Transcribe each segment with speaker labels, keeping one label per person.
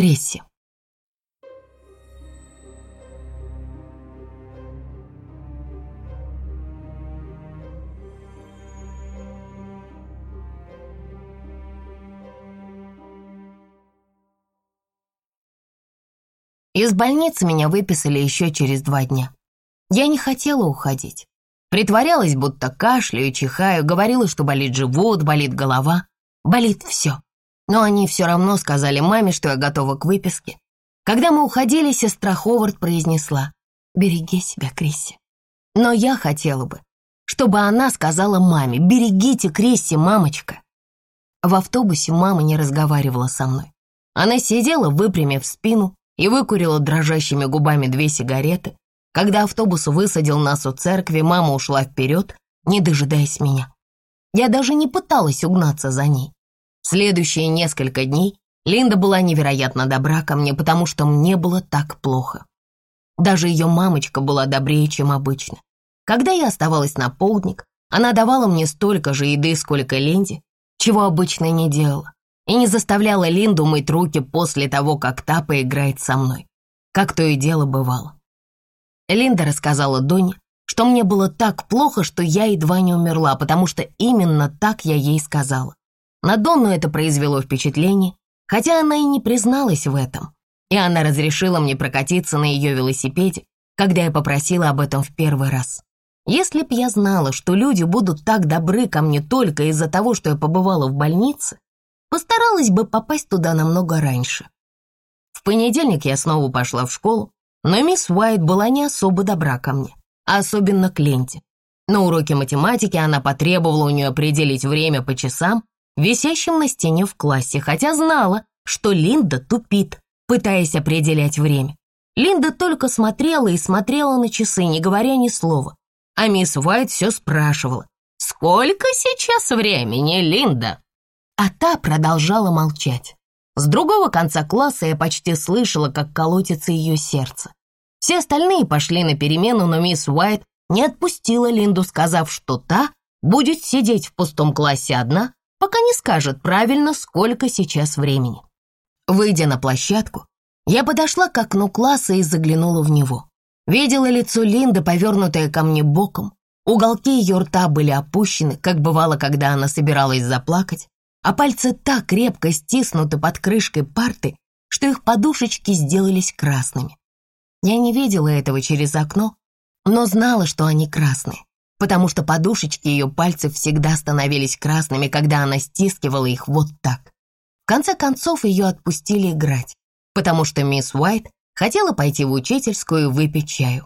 Speaker 1: Кресси. Из больницы меня выписали еще через два дня. Я не хотела уходить. Притворялась, будто кашляю, чихаю, говорила, что болит живот, болит голова, болит все. Но они все равно сказали маме, что я готова к выписке. Когда мы уходили, сестра Ховард произнесла «Береги себя, Крисси». Но я хотела бы, чтобы она сказала маме «Берегите Крисси, мамочка». В автобусе мама не разговаривала со мной. Она сидела, выпрямив спину, и выкурила дрожащими губами две сигареты. Когда автобус высадил нас у церкви, мама ушла вперед, не дожидаясь меня. Я даже не пыталась угнаться за ней. Следующие несколько дней Линда была невероятно добра ко мне, потому что мне было так плохо. Даже ее мамочка была добрее, чем обычно. Когда я оставалась на полдник, она давала мне столько же еды, сколько Линде, чего обычно не делала и не заставляла Линду мыть руки после того, как та поиграет со мной, как то и дело бывало. Линда рассказала Доне, что мне было так плохо, что я едва не умерла, потому что именно так я ей сказала. На Донну это произвело впечатление, хотя она и не призналась в этом, и она разрешила мне прокатиться на ее велосипеде, когда я попросила об этом в первый раз. Если б я знала, что люди будут так добры ко мне только из-за того, что я побывала в больнице, Постаралась бы попасть туда намного раньше. В понедельник я снова пошла в школу, но мисс Уайт была не особо добра ко мне, а особенно к Ленте. На уроке математики она потребовала у нее определить время по часам, висящим на стене в классе, хотя знала, что Линда тупит, пытаясь определять время. Линда только смотрела и смотрела на часы, не говоря ни слова. А мисс Уайт все спрашивала. «Сколько сейчас времени, Линда?» а та продолжала молчать. С другого конца класса я почти слышала, как колотится ее сердце. Все остальные пошли на перемену, но мисс Уайт не отпустила Линду, сказав, что та будет сидеть в пустом классе одна, пока не скажет правильно, сколько сейчас времени. Выйдя на площадку, я подошла к окну класса и заглянула в него. Видела лицо Линды, повернутое ко мне боком. Уголки ее рта были опущены, как бывало, когда она собиралась заплакать а пальцы так крепко стиснуты под крышкой парты, что их подушечки сделались красными. Я не видела этого через окно, но знала, что они красные, потому что подушечки ее пальцев всегда становились красными, когда она стискивала их вот так. В конце концов ее отпустили играть, потому что мисс Уайт хотела пойти в учительскую выпить чаю.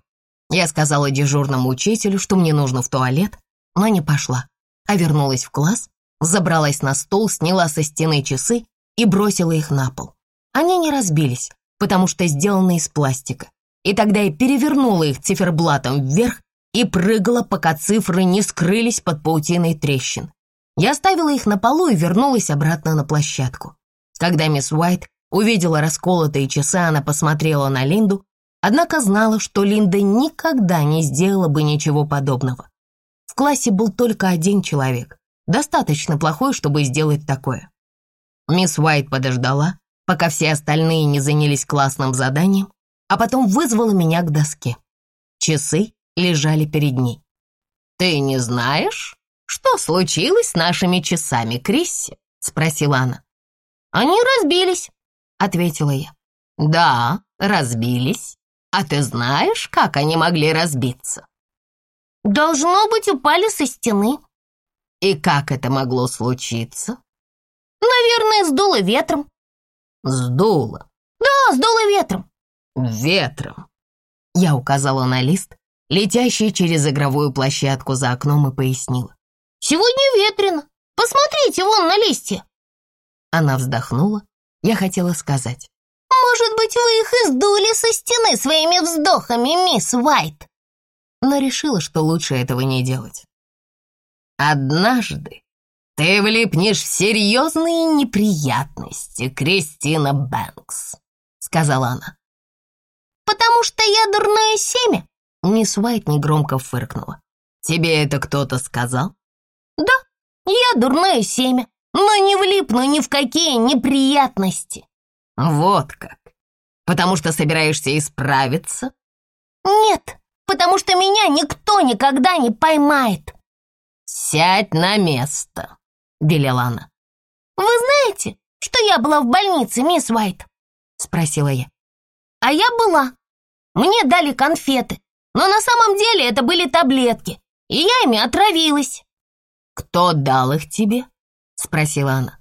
Speaker 1: Я сказала дежурному учителю, что мне нужно в туалет, но не пошла, а вернулась в класс забралась на стол, сняла со стены часы и бросила их на пол. Они не разбились, потому что сделаны из пластика. И тогда я перевернула их циферблатом вверх и прыгала, пока цифры не скрылись под паутиной трещин. Я оставила их на полу и вернулась обратно на площадку. Когда мисс Уайт увидела расколотые часы, она посмотрела на Линду, однако знала, что Линда никогда не сделала бы ничего подобного. В классе был только один человек, Достаточно плохой, чтобы сделать такое. Мисс Уайт подождала, пока все остальные не занялись классным заданием, а потом вызвала меня к доске. Часы лежали перед ней. «Ты не знаешь, что случилось с нашими часами, Крисси?» — спросила она. «Они разбились», — ответила я. «Да, разбились. А ты знаешь, как они могли разбиться?» «Должно быть, упали со стены», и как это могло случиться? Наверное, сдуло ветром. Сдуло? Да, сдуло ветром. Ветром. Я указала на лист, летящий через игровую площадку за окном и пояснила. Сегодня ветрено. Посмотрите вон на листья. Она вздохнула. Я хотела сказать. Может быть, вы их издули со стены своими вздохами, мисс Уайт? Но решила, что лучше этого не делать. Однажды ты влипнешь в серьезные неприятности, Кристина Бэнкс», — сказала она. «Потому что я дурное семя?» Мисс Уайт негромко фыркнула. «Тебе это кто-то сказал?» «Да, я дурное семя, но не влипну ни в какие неприятности». Вот как. Потому что собираешься исправиться?
Speaker 2: Нет, потому что меня никто никогда не поймает.
Speaker 1: Сядь на место, велела она.
Speaker 2: Вы знаете, что я была в больнице, мисс Уайт? Спросила я. А я была. Мне дали конфеты, но на самом деле это были таблетки, и я ими отравилась.
Speaker 1: «Кто дал их тебе?» — спросила она.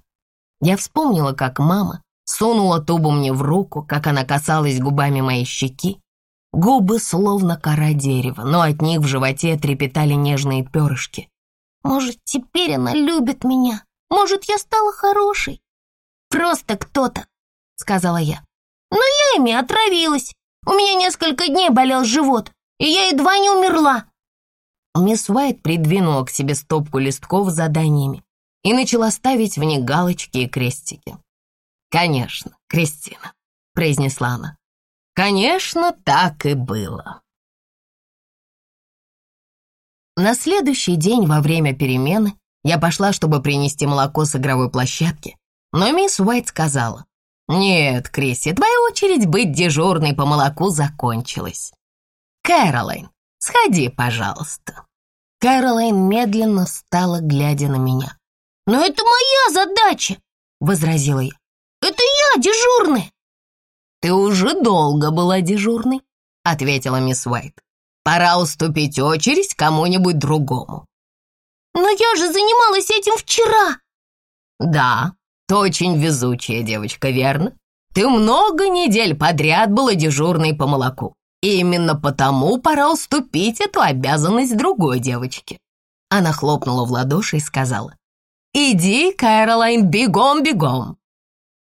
Speaker 1: Я вспомнила, как мама сунула тубу мне в руку, как она касалась губами моей щеки. Губы словно кора дерева, но от них в животе трепетали нежные перышки.
Speaker 2: «Может, теперь она любит меня? Может, я стала хорошей?» «Просто кто-то», — сказала я. «Но я ими отравилась. У меня несколько дней болел живот, и я едва не умерла».
Speaker 1: Мисс Уайт придвинула к себе стопку листков с заданиями и начала ставить в них галочки и крестики. «Конечно, Кристина», — произнесла она. «Конечно, так и было». На следующий день во время перемены я пошла, чтобы принести молоко с игровой площадки, но мисс Уайт сказала, «Нет, Крисси, твоя очередь быть дежурной по молоку закончилась. Кэролайн, сходи, пожалуйста». Кэролайн медленно встала, глядя на меня.
Speaker 2: «Но это моя задача!» — возразила я. «Это я дежурная!»
Speaker 1: «Ты уже долго была дежурной», — ответила мисс Уайт. «Пора уступить очередь кому-нибудь другому».
Speaker 2: «Но я же занималась этим вчера!»
Speaker 1: «Да, ты очень везучая девочка, верно? Ты много недель подряд была дежурной по молоку. И именно потому пора уступить эту обязанность другой девочке». Она хлопнула в ладоши и сказала. «Иди, Кэролайн, бегом-бегом!»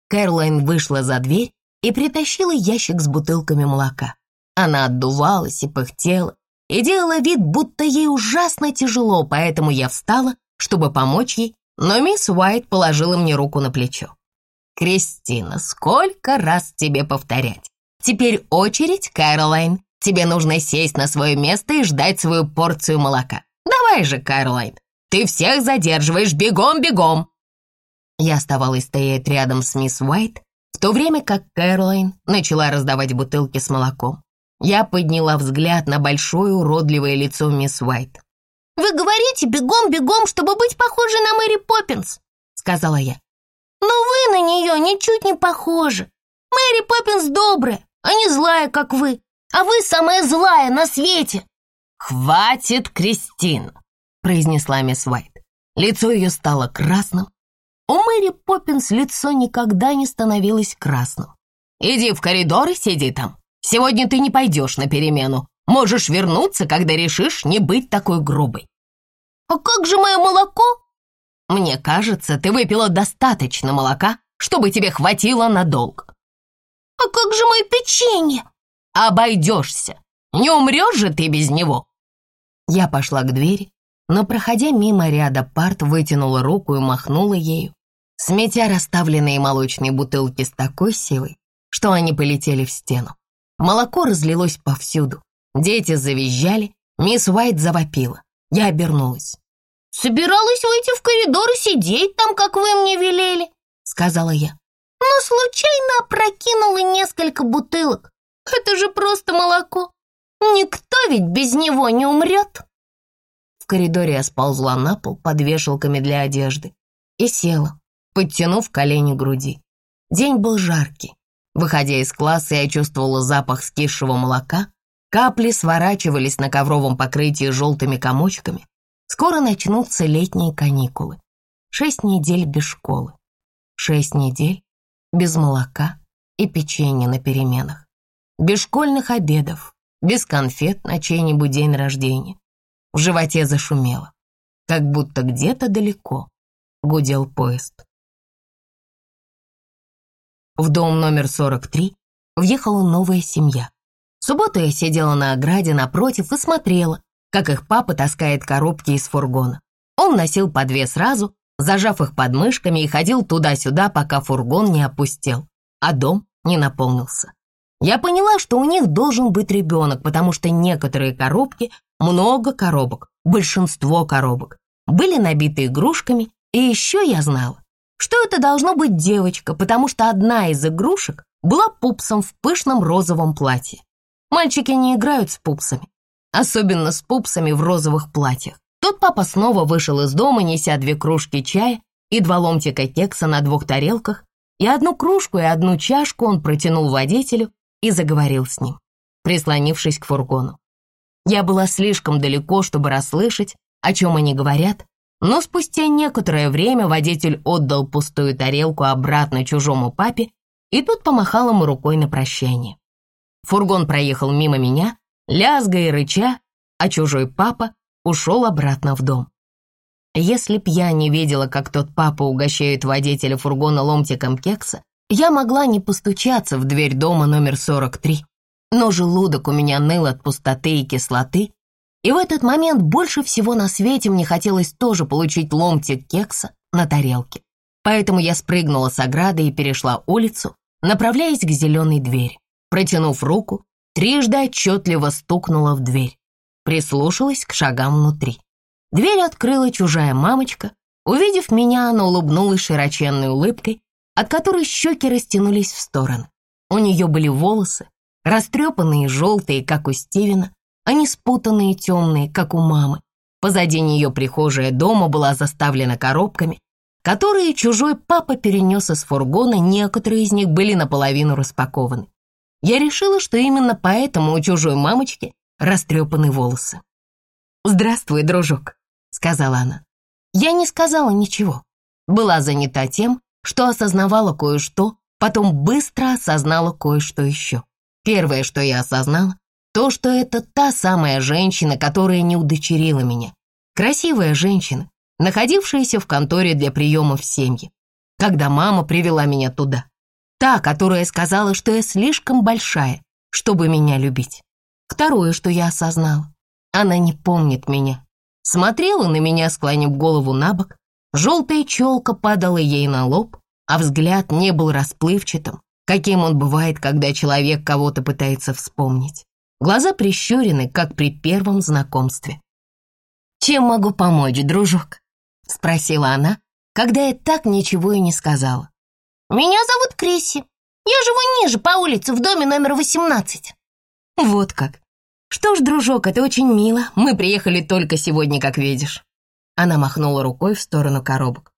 Speaker 1: Кэролайн вышла за дверь и притащила ящик с бутылками молока. Она отдувалась и пыхтела, и делала вид, будто ей ужасно тяжело, поэтому я встала, чтобы помочь ей но мисс Уайт положила мне руку на плечо. «Кристина, сколько раз тебе повторять? Теперь очередь, Кэролайн. Тебе нужно сесть на свое место и ждать свою порцию молока. Давай же, Кэролайн, ты всех задерживаешь, бегом-бегом!» Я оставалась стоять рядом с мисс Уайт, в то время как Кэролайн начала раздавать бутылки с молоком. Я подняла взгляд на большое уродливое лицо мисс Уайт.
Speaker 2: «Вы говорите бегом-бегом, чтобы быть похожей на Мэри Поппинс», — сказала я. «Но вы на нее ничуть не похожи. Мэри Поппинс добрая, а не злая, как вы. А вы самая злая на свете».
Speaker 1: «Хватит, Кристин», — произнесла мисс Уайт. Лицо ее стало красным. У Мэри Поппинс лицо никогда не становилось красным. «Иди в коридор и сиди там. Сегодня ты не пойдешь на перемену. Можешь вернуться, когда решишь не быть такой грубой».
Speaker 2: «А как же мое молоко?»
Speaker 1: «Мне кажется, ты выпила достаточно молока, чтобы тебе хватило надолго».
Speaker 2: «А как же мое печенье?»
Speaker 1: «Обойдешься. Не умрешь же ты без него». Я пошла к двери, но, проходя мимо ряда парт, вытянула руку и махнула ею, сметя расставленные молочные бутылки с такой силой, что они полетели в стену. Молоко разлилось повсюду, Дети завизжали, мисс Уайт завопила. Я обернулась.
Speaker 2: «Собиралась выйти в коридор и сидеть там, как вы мне велели», — сказала я. «Но случайно опрокинула несколько бутылок. Это же просто молоко. Никто ведь без него не умрет».
Speaker 1: В коридоре я сползла на пол под вешалками для одежды и села, подтянув колени груди. День был жаркий. Выходя из класса, я чувствовала запах скисшего молока, Капли сворачивались на ковровом покрытии желтыми комочками. Скоро начнутся летние каникулы. Шесть недель без школы. Шесть недель без молока и печенья на переменах. Без школьных обедов, без конфет на чей-нибудь день рождения. В животе зашумело, как будто где-то далеко гудел поезд. В дом номер 43 въехала новая семья. В субботу я сидела на ограде напротив и смотрела, как их папа таскает коробки из фургона. Он носил по две сразу, зажав их под мышками и ходил туда-сюда, пока фургон не опустел, а дом не наполнился. Я поняла, что у них должен быть ребенок, потому что некоторые коробки, много коробок, большинство коробок, были набиты игрушками, и еще я знала, что это должно быть девочка, потому что одна из игрушек была пупсом в пышном розовом платье. Мальчики не играют с пупсами, особенно с пупсами в розовых платьях. Тут папа снова вышел из дома, неся две кружки чая и два ломтика кекса на двух тарелках, и одну кружку и одну чашку он протянул водителю и заговорил с ним, прислонившись к фургону. Я была слишком далеко, чтобы расслышать, о чем они говорят, но спустя некоторое время водитель отдал пустую тарелку обратно чужому папе, и тут помахал ему рукой на прощание. Фургон проехал мимо меня, лязгая и рыча, а чужой папа ушел обратно в дом. Если б я не видела, как тот папа угощает водителя фургона ломтиком кекса, я могла не постучаться в дверь дома номер 43. Но желудок у меня ныл от пустоты и кислоты, и в этот момент больше всего на свете мне хотелось тоже получить ломтик кекса на тарелке. Поэтому я спрыгнула с ограды и перешла улицу, направляясь к зеленой двери. Протянув руку, трижды отчетливо стукнула в дверь. Прислушалась к шагам внутри. Дверь открыла чужая мамочка. Увидев меня, она улыбнулась широченной улыбкой, от которой щеки растянулись в стороны. У нее были волосы, растрепанные желтые, как у Стивена, а не спутанные темные, как у мамы. Позади нее прихожая дома была заставлена коробками, которые чужой папа перенес из фургона, некоторые из них были наполовину распакованы. Я решила, что именно поэтому у чужой мамочки растрепаны волосы. «Здравствуй, дружок», — сказала она. Я не сказала ничего. Была занята тем, что осознавала кое-что, потом быстро осознала кое-что еще. Первое, что я осознала, то, что это та самая женщина, которая не удочерила меня. Красивая женщина, находившаяся в конторе для приемов семьи, когда мама привела меня туда. Та, которая сказала, что я слишком большая, чтобы меня любить. Второе, что я осознала, она не помнит меня. Смотрела на меня, склонив голову на бок, желтая челка падала ей на лоб, а взгляд не был расплывчатым, каким он бывает, когда человек кого-то пытается вспомнить. Глаза прищурены, как при первом знакомстве. «Чем могу помочь, дружок?» — спросила она, когда я так ничего и не сказала.
Speaker 2: «Меня зовут Крисси. Я живу ниже, по улице, в доме номер 18».
Speaker 1: «Вот как. Что ж, дружок, это очень мило. Мы приехали только сегодня, как видишь». Она махнула рукой в сторону коробок.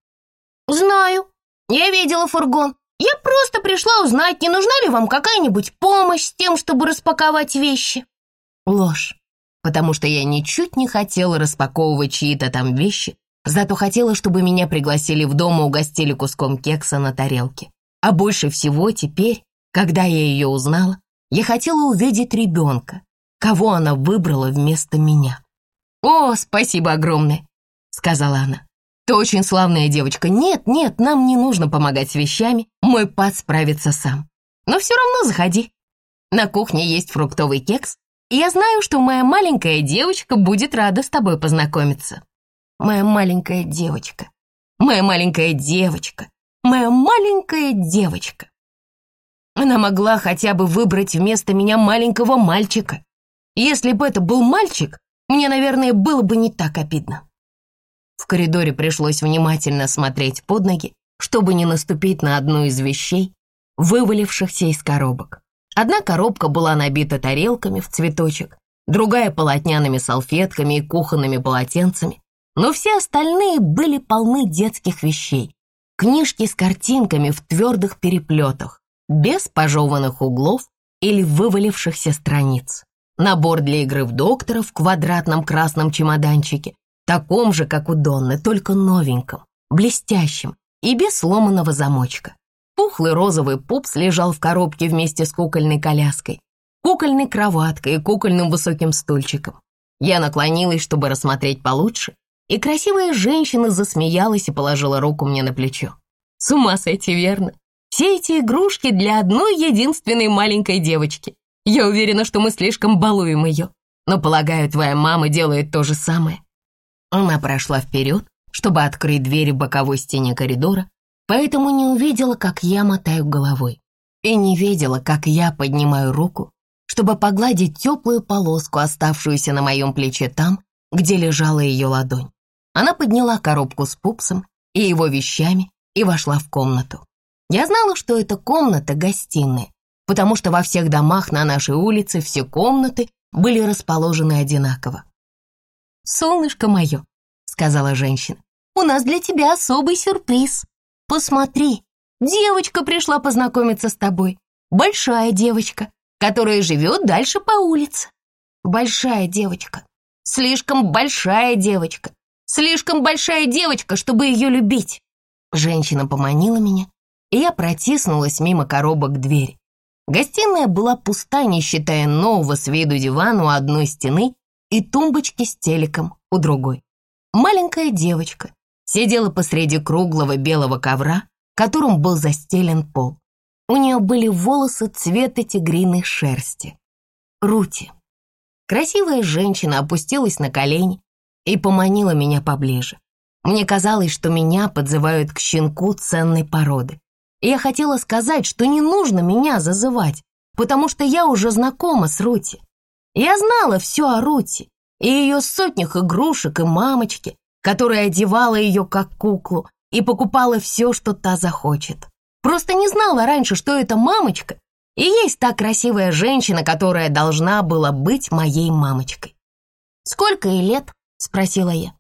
Speaker 2: «Знаю. Я видела фургон. Я просто пришла узнать, не нужна ли вам какая-нибудь помощь с тем, чтобы распаковать вещи».
Speaker 1: Ложь, потому что я ничуть не хотела распаковывать чьи-то там вещи, зато хотела, чтобы меня пригласили в дом и угостили куском кекса на тарелке. А больше всего теперь, когда я ее узнала, я хотела увидеть ребенка, кого она выбрала вместо меня. «О, спасибо огромное», — сказала она. Ты очень славная девочка. Нет, нет, нам не нужно помогать с вещами. Мой пад справится сам. Но все равно заходи. На кухне есть фруктовый кекс, и я знаю, что моя маленькая девочка будет рада с тобой познакомиться. Моя маленькая девочка. Моя маленькая девочка. Моя маленькая девочка. Она могла хотя бы выбрать вместо меня маленького мальчика. Если бы это был мальчик, мне, наверное, было бы не так обидно. В коридоре пришлось внимательно смотреть под ноги, чтобы не наступить на одну из вещей, вывалившихся из коробок. Одна коробка была набита тарелками в цветочек, другая полотняными салфетками и кухонными полотенцами, но все остальные были полны детских вещей. Книжки с картинками в твердых переплетах, без пожеванных углов или вывалившихся страниц. Набор для игры в доктора в квадратном красном чемоданчике, таком же, как у Донны, только новеньком, блестящем и без сломанного замочка. Пухлый розовый пупс лежал в коробке вместе с кукольной коляской, кукольной кроваткой и кукольным высоким стульчиком. Я наклонилась, чтобы рассмотреть получше, и красивая женщина засмеялась и положила руку мне на плечо. С ума сойти, верно? Все эти игрушки для одной единственной маленькой девочки. Я уверена, что мы слишком балуем ее. Но, полагаю, твоя мама делает то же самое. Она прошла вперед, чтобы открыть дверь в боковой стене коридора, поэтому не увидела, как я мотаю головой. И не видела, как я поднимаю руку, чтобы погладить теплую полоску, оставшуюся на моем плече там, где лежала ее ладонь. Она подняла коробку с пупсом и его вещами и вошла в комнату. Я знала, что эта комната — гостиная, потому что во всех домах на нашей улице все комнаты были расположены одинаково. «Солнышко мое», — сказала женщина, — «у нас для тебя особый сюрприз. Посмотри, девочка пришла познакомиться с тобой, большая девочка, которая живет дальше по улице. Большая девочка, слишком большая девочка, слишком большая девочка, чтобы ее любить». Женщина поманила меня, и я протиснулась мимо коробок к двери. Гостиная была пуста, не считая нового с виду дивана у одной стены и тумбочки с телеком у другой. Маленькая девочка сидела посреди круглого белого ковра, которым был застелен пол. У нее были волосы цвета тигриной шерсти. Рути. Красивая женщина опустилась на колени и поманила меня поближе. Мне казалось, что меня подзывают к щенку ценной породы. Я хотела сказать, что не нужно меня зазывать, потому что я уже знакома с Рути. Я знала все о Рути и ее сотнях игрушек и мамочки, которая одевала ее как куклу и покупала все, что та захочет. Просто не знала раньше, что это мамочка и есть та красивая женщина, которая должна была быть моей мамочкой. «Сколько ей лет?» — спросила я.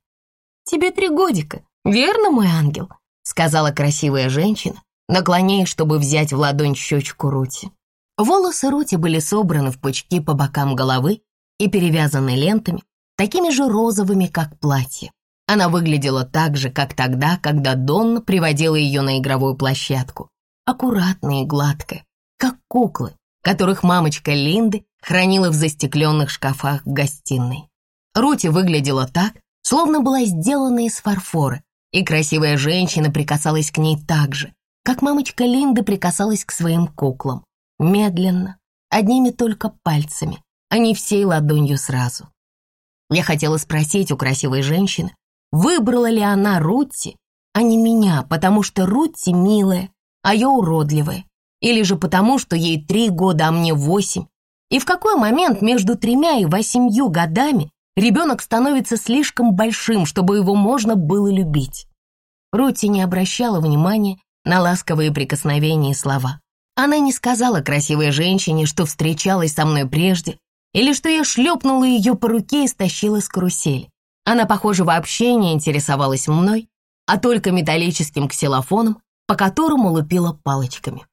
Speaker 1: «Тебе три годика, верно, мой ангел?» — сказала красивая женщина, наклоняясь, чтобы взять в ладонь щечку Рути. Волосы Рути были собраны в пучки по бокам головы и перевязаны лентами, такими же розовыми, как платье. Она выглядела так же, как тогда, когда Донна приводила ее на игровую площадку. Аккуратная и гладкая, как куклы, которых мамочка Линды хранила в застекленных шкафах в гостиной. Рути выглядела так, словно была сделана из фарфора, и красивая женщина прикасалась к ней так же, как мамочка Линды прикасалась к своим куклам. Медленно, одними только пальцами, а не всей ладонью сразу. Я хотела спросить у красивой женщины, выбрала ли она Рутти, а не меня, потому что Рутти милая, а я уродливая, или же потому, что ей три года, а мне восемь. И в какой момент между тремя и восемью годами ребенок становится слишком большим, чтобы его можно было любить? Рутти не обращала внимания на ласковые прикосновения и слова. Она не сказала красивой женщине, что встречалась со мной прежде, или что я шлепнула ее по руке и стащила с карусели. Она, похоже, вообще не интересовалась мной, а только металлическим ксилофоном, по которому лупила палочками.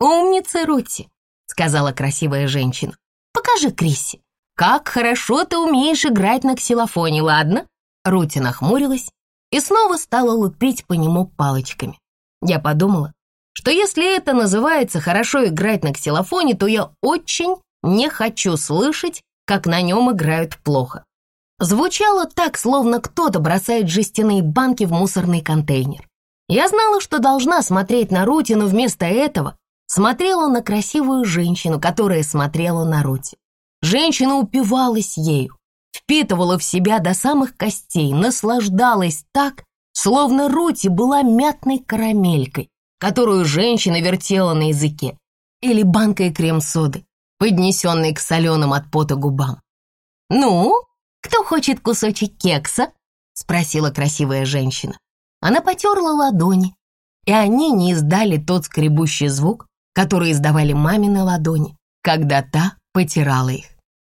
Speaker 1: «Умница, Рути», — сказала красивая женщина. «Покажи Крисси, как хорошо ты умеешь играть на ксилофоне, ладно?» Рути нахмурилась и снова стала лупить по нему палочками. Я подумала, что если это называется хорошо играть на ксилофоне, то я очень не хочу слышать, как на нем играют плохо. Звучало так, словно кто-то бросает жестяные банки в мусорный контейнер. Я знала, что должна смотреть на Рути, но вместо этого смотрела на красивую женщину, которая смотрела на Рути. Женщина упивалась ею, впитывала в себя до самых костей, наслаждалась так, словно Рути была мятной карамелькой, которую женщина вертела на языке, или банкой крем-соды, поднесенной к соленым от пота губам. «Ну, кто хочет кусочек кекса?» — спросила красивая женщина. Она потерла ладони, и они не издали тот скребущий звук, который издавали мамины ладони, когда та потирала их.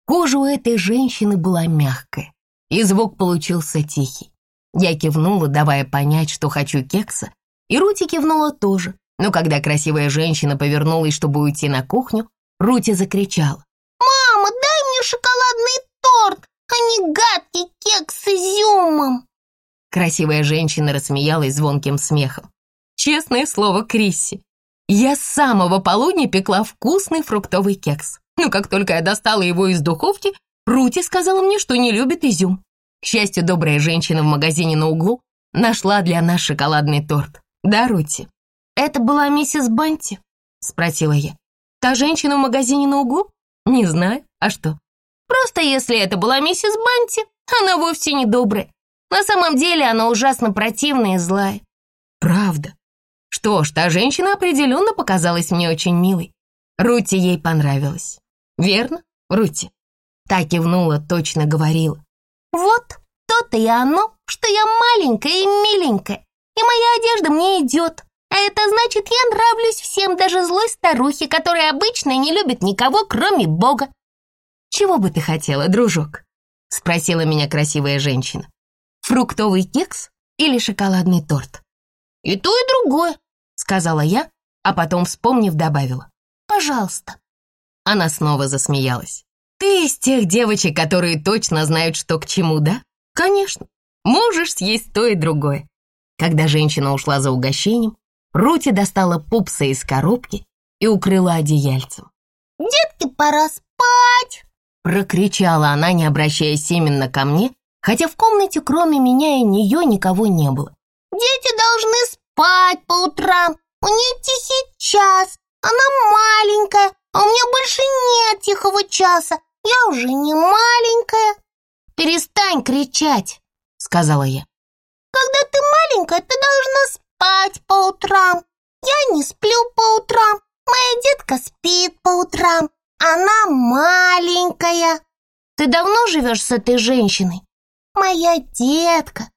Speaker 1: Кожа у этой женщины была мягкая, и звук получился тихий. Я кивнула, давая понять, что хочу кекса, и Рути кивнула тоже. Но когда красивая женщина повернулась, чтобы уйти на кухню, Рути закричала.
Speaker 2: «Мама, дай мне шоколадный торт, а не гадкий кекс с изюмом!»
Speaker 1: Красивая женщина рассмеялась звонким смехом. «Честное слово, Крисси, я с самого полудня пекла вкусный фруктовый кекс. Но как только я достала его из духовки, Рути сказала мне, что не любит изюм. К счастью, добрая женщина в магазине на углу нашла для нас шоколадный торт. Да, Рути? Это была миссис Банти? Спросила я. Та женщина в магазине на углу? Не знаю. А что? Просто если это была миссис Банти, она вовсе не добрая. На самом деле она ужасно противная и злая. Правда. Что ж, та женщина определенно показалась мне очень милой. Рути ей понравилась. Верно, Рути? Та кивнула, точно говорила. «Вот то-то и оно, что я маленькая и миленькая, и моя одежда мне идет,
Speaker 2: А это значит, я нравлюсь всем, даже злой старухе, которая обычно не любит никого, кроме Бога.
Speaker 1: «Чего бы ты хотела, дружок?» — спросила меня красивая женщина. «Фруктовый кекс или шоколадный торт?»
Speaker 2: «И то, и другое», —
Speaker 1: сказала я, а потом, вспомнив, добавила.
Speaker 2: «Пожалуйста».
Speaker 1: Она снова засмеялась. «Ты из тех девочек, которые точно знают, что к чему, да? Конечно. Можешь съесть то и другое». Когда женщина ушла за угощением, Рути достала пупса из коробки и укрыла одеяльцем.
Speaker 2: «Детки, пора спать!»
Speaker 1: Прокричала она, не обращаясь именно ко мне, хотя в комнате кроме меня и нее никого не было.
Speaker 2: «Дети должны спать по утрам. У нее тихий час. Она маленькая, а у меня больше нет тихого часа. Я уже не маленькая».
Speaker 1: «Перестань кричать», — сказала я.
Speaker 2: «Когда ты маленькая, ты должна спать по утрам. Я не сплю по утрам. Моя детка спит по утрам. Она маленькая.
Speaker 1: Ты давно живешь с этой женщиной?
Speaker 2: Моя детка.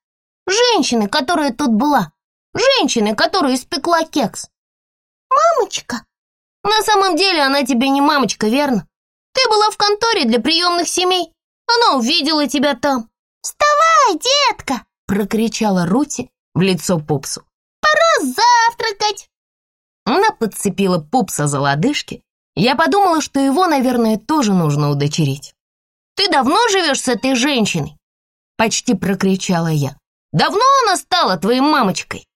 Speaker 1: Женщины, которая тут была. Женщины, которая испекла кекс.
Speaker 2: Мамочка.
Speaker 1: На самом деле она тебе не мамочка, верно? Ты была в конторе для приемных семей. Она увидела тебя там.
Speaker 2: «Вставай, детка!»
Speaker 1: — прокричала Рути в лицо Пупсу.
Speaker 2: «Пора завтракать!»
Speaker 1: Она подцепила Пупса за лодыжки. Я подумала, что его, наверное, тоже нужно удочерить. «Ты давно живешь с этой женщиной?» Почти прокричала я. «Давно она стала твоей мамочкой?»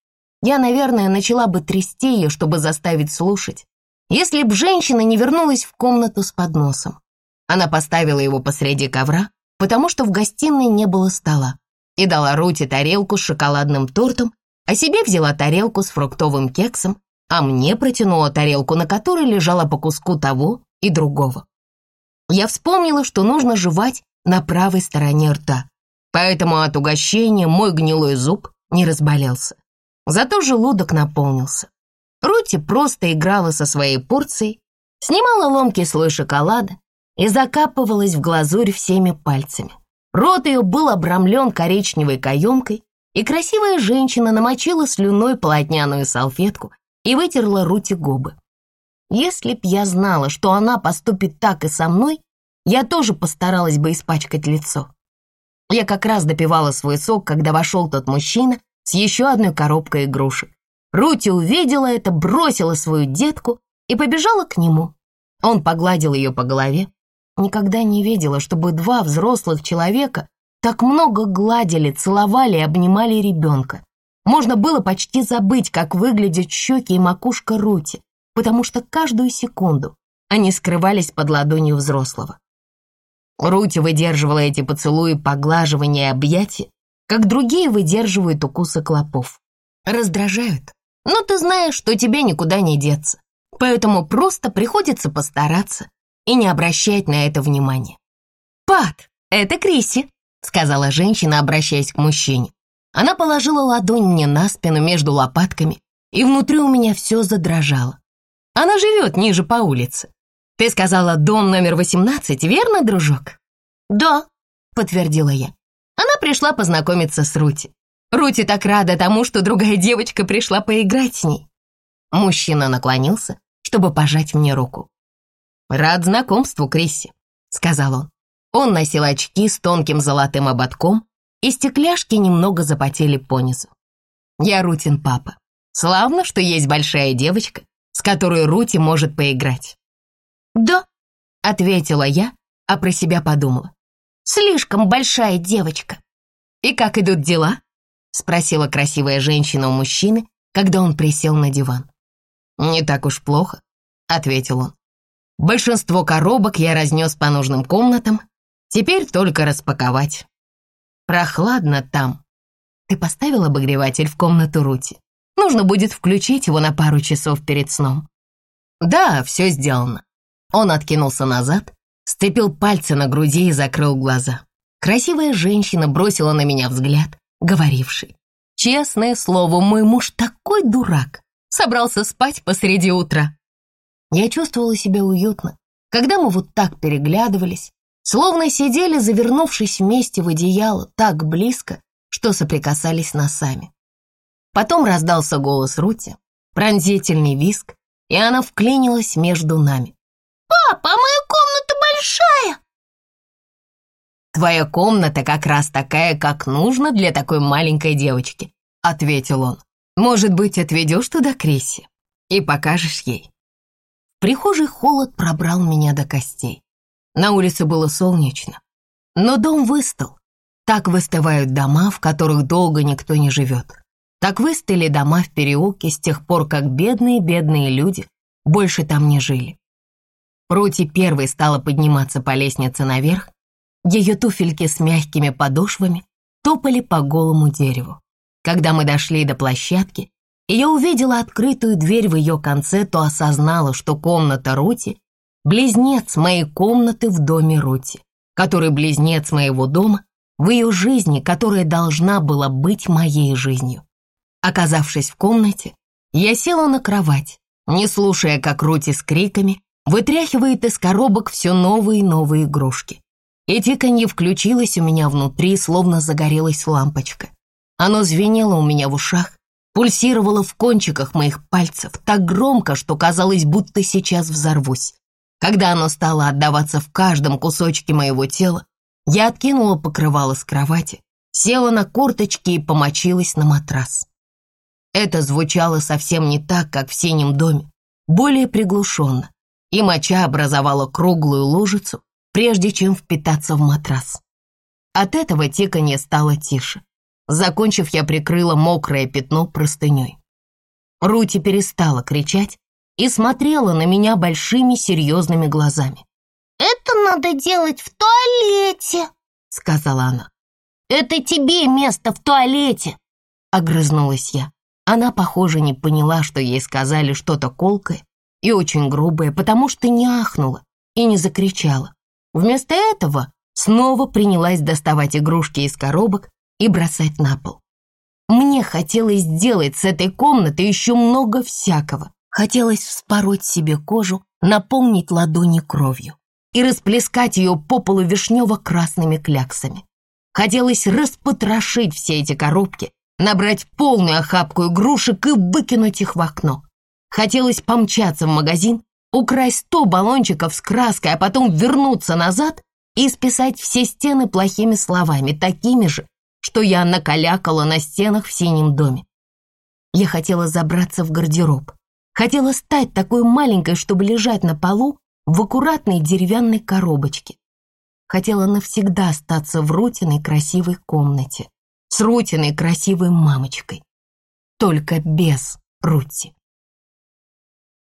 Speaker 1: Я, наверное, начала бы трясти ее, чтобы заставить слушать, если б женщина не вернулась в комнату с подносом. Она поставила его посреди ковра, потому что в гостиной не было стола, и дала Рути тарелку с шоколадным тортом, а себе взяла тарелку с фруктовым кексом, а мне протянула тарелку, на которой лежала по куску того и другого. Я вспомнила, что нужно жевать на правой стороне рта, поэтому от угощения мой гнилой зуб не разболелся. Зато желудок наполнился. Рути просто играла со своей порцией, снимала ломкий слой шоколада и закапывалась в глазурь всеми пальцами. Рот ее был обрамлен коричневой каемкой, и красивая женщина намочила слюной полотняную салфетку и вытерла Рути губы. Если б я знала, что она поступит так и со мной, я тоже постаралась бы испачкать лицо. Я как раз допивала свой сок, когда вошел тот мужчина с еще одной коробкой игрушек. Рути увидела это, бросила свою детку и побежала к нему. Он погладил ее по голове. Никогда не видела, чтобы два взрослых человека так много гладили, целовали и обнимали ребенка. Можно было почти забыть, как выглядят щеки и макушка Рути, потому что каждую секунду они скрывались под ладонью взрослого. Рути выдерживала эти поцелуи, поглаживания и объятия, как другие выдерживают укусы клопов. Раздражают, но ты знаешь, что тебе никуда не деться, поэтому просто приходится постараться и не обращать на это внимания. «Пат, это Криси», — сказала женщина, обращаясь к мужчине. Она положила ладонь мне на спину между лопатками, и внутри у меня все задрожало. Она живет ниже по улице. Ты сказала, дом номер 18, верно, дружок? Да, подтвердила я. Она пришла познакомиться с Рути. Рути так рада тому, что другая девочка пришла поиграть с ней. Мужчина наклонился, чтобы пожать мне руку. «Рад знакомству, Крисси», — сказал он. Он носил очки с тонким золотым ободком, и стекляшки немного запотели понизу. «Я Рутин папа. Славно, что есть большая девочка, с которой Рути может поиграть». «Да», — ответила я, а про себя подумала. Слишком большая девочка. И как идут дела? Спросила красивая женщина у мужчины, когда он присел на диван. Не так уж плохо, ответил он. Большинство коробок я разнес по нужным комнатам. Теперь только распаковать. Прохладно там. Ты поставил обогреватель в комнату Рути? Нужно будет включить его на пару часов перед сном. Да, все сделано. Он откинулся назад сцепил пальцы на груди и закрыл глаза. Красивая женщина бросила на меня взгляд, говоривший. «Честное слово, мой муж такой дурак, собрался спать посреди утра». Я чувствовала себя уютно, когда мы вот так переглядывались, словно сидели, завернувшись вместе в одеяло, так близко, что соприкасались носами. Потом раздался голос Рути, пронзительный виск, и она вклинилась между нами.
Speaker 2: «Папа, а
Speaker 1: «Твоя комната как раз такая, как нужно для такой маленькой девочки», — ответил он. «Может быть, отведешь туда Крисси и покажешь ей?» В прихожей холод пробрал меня до костей. На улице было солнечно, но дом выстыл. Так выстывают дома, в которых долго никто не живет. Так выстыли дома в переулке с тех пор, как бедные-бедные люди больше там не жили. Рути первой стала подниматься по лестнице наверх, ее туфельки с мягкими подошвами топали по голому дереву. Когда мы дошли до площадки, и я увидела открытую дверь в ее конце, то осознала, что комната Рути — близнец моей комнаты в доме Рути, который близнец моего дома в ее жизни, которая должна была быть моей жизнью. Оказавшись в комнате, я села на кровать, не слушая, как Рути с криками вытряхивает из коробок все новые и новые игрушки и тиканье включилось у меня внутри, словно загорелась лампочка. Оно звенело у меня в ушах, пульсировало в кончиках моих пальцев так громко, что казалось, будто сейчас взорвусь. Когда оно стало отдаваться в каждом кусочке моего тела, я откинула покрывало с кровати, села на корточки и помочилась на матрас. Это звучало совсем не так, как в синем доме, более приглушенно, и моча образовала круглую лужицу, прежде чем впитаться в матрас. От этого тиканье стало тише. Закончив, я прикрыла мокрое пятно простыней. Рути перестала кричать и смотрела на меня большими серьезными глазами.
Speaker 2: «Это надо делать в туалете», — сказала она. «Это тебе место в туалете», — огрызнулась я. Она, похоже, не поняла, что ей сказали что-то колкое и очень грубое, потому что не ахнула и не закричала. Вместо этого снова принялась доставать игрушки из коробок и бросать на пол. Мне хотелось сделать с этой комнаты еще много всякого. Хотелось вспороть себе кожу, наполнить ладони кровью и расплескать ее по полу вишнево-красными кляксами. Хотелось распотрошить все эти коробки, набрать полную охапку игрушек и выкинуть их в окно. Хотелось помчаться в магазин украсть сто баллончиков с краской, а потом вернуться назад и списать все стены плохими словами, такими же, что я накалякала на стенах в синем доме. Я хотела забраться в гардероб, хотела стать такой маленькой, чтобы лежать на полу в аккуратной деревянной коробочке. Хотела навсегда остаться в Рутиной красивой комнате, с Рутиной красивой мамочкой. Только без Рути.